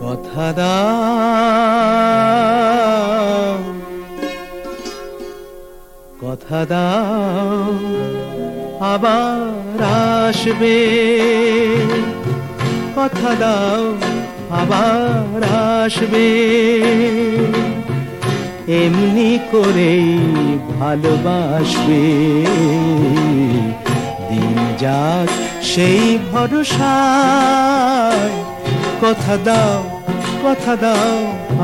কথা দাও। কথা দাও। আবার আসবে। কথা দাও। আবার আসবে। এমনি করেই ভালোবাসবে। দিন যাক সেই ভরসায়। কথা দাও কথা দাও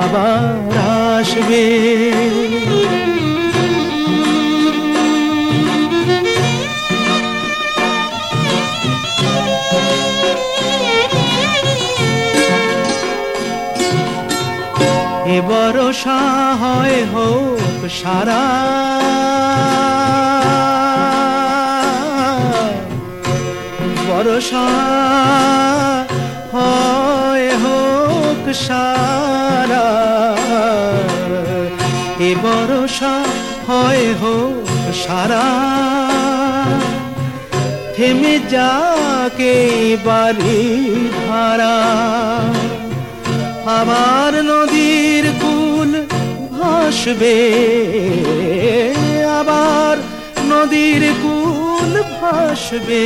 আবার আসবে। এ ভরসা হয় হোক সারা। ভরসা হয় হোক সারা। এ ভরসা হয় হোক সারা। থেমে যাকে বাড়ি ধারা আবার নদীর কুল ভাসবে। আবার নদীর কুল ভাসবে।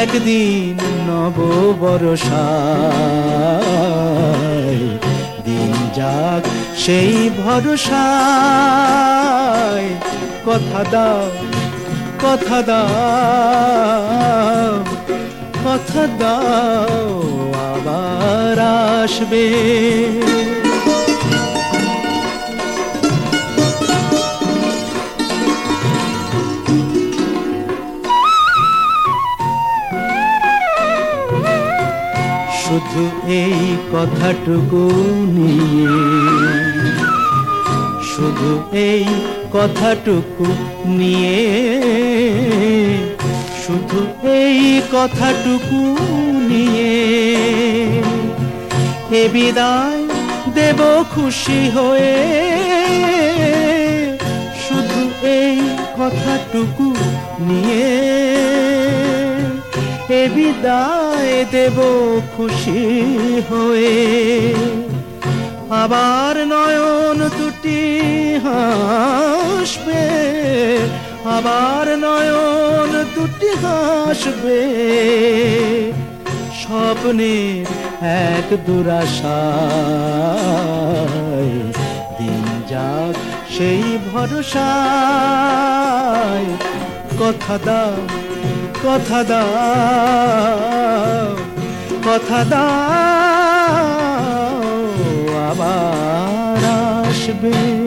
একদিন নব বরসায় দিন যাক সেই ভরসায়। কথা দাও কথা দাও কথা দাও আবার আসবে। শুধু এই কথাটুকু নিয়ে শুধু এই কথাটুকু নিয়ে শুধু এই কথাটুকু নিয়ে এ বিদায় দেব খুশি হয়ে। শুধু এই কথাটুকু নিয়ে এ বিদায় দেব খুশি হয়ে। আবার নয়ন দুটি হাসবে, আবার নয়ন দুটি হাসবে। স্বপ্নের এক দুরাশায়। দিন যাক সেই ভরসায়। কথা দাও কথা দাও কথা দাও। আবার আসবে।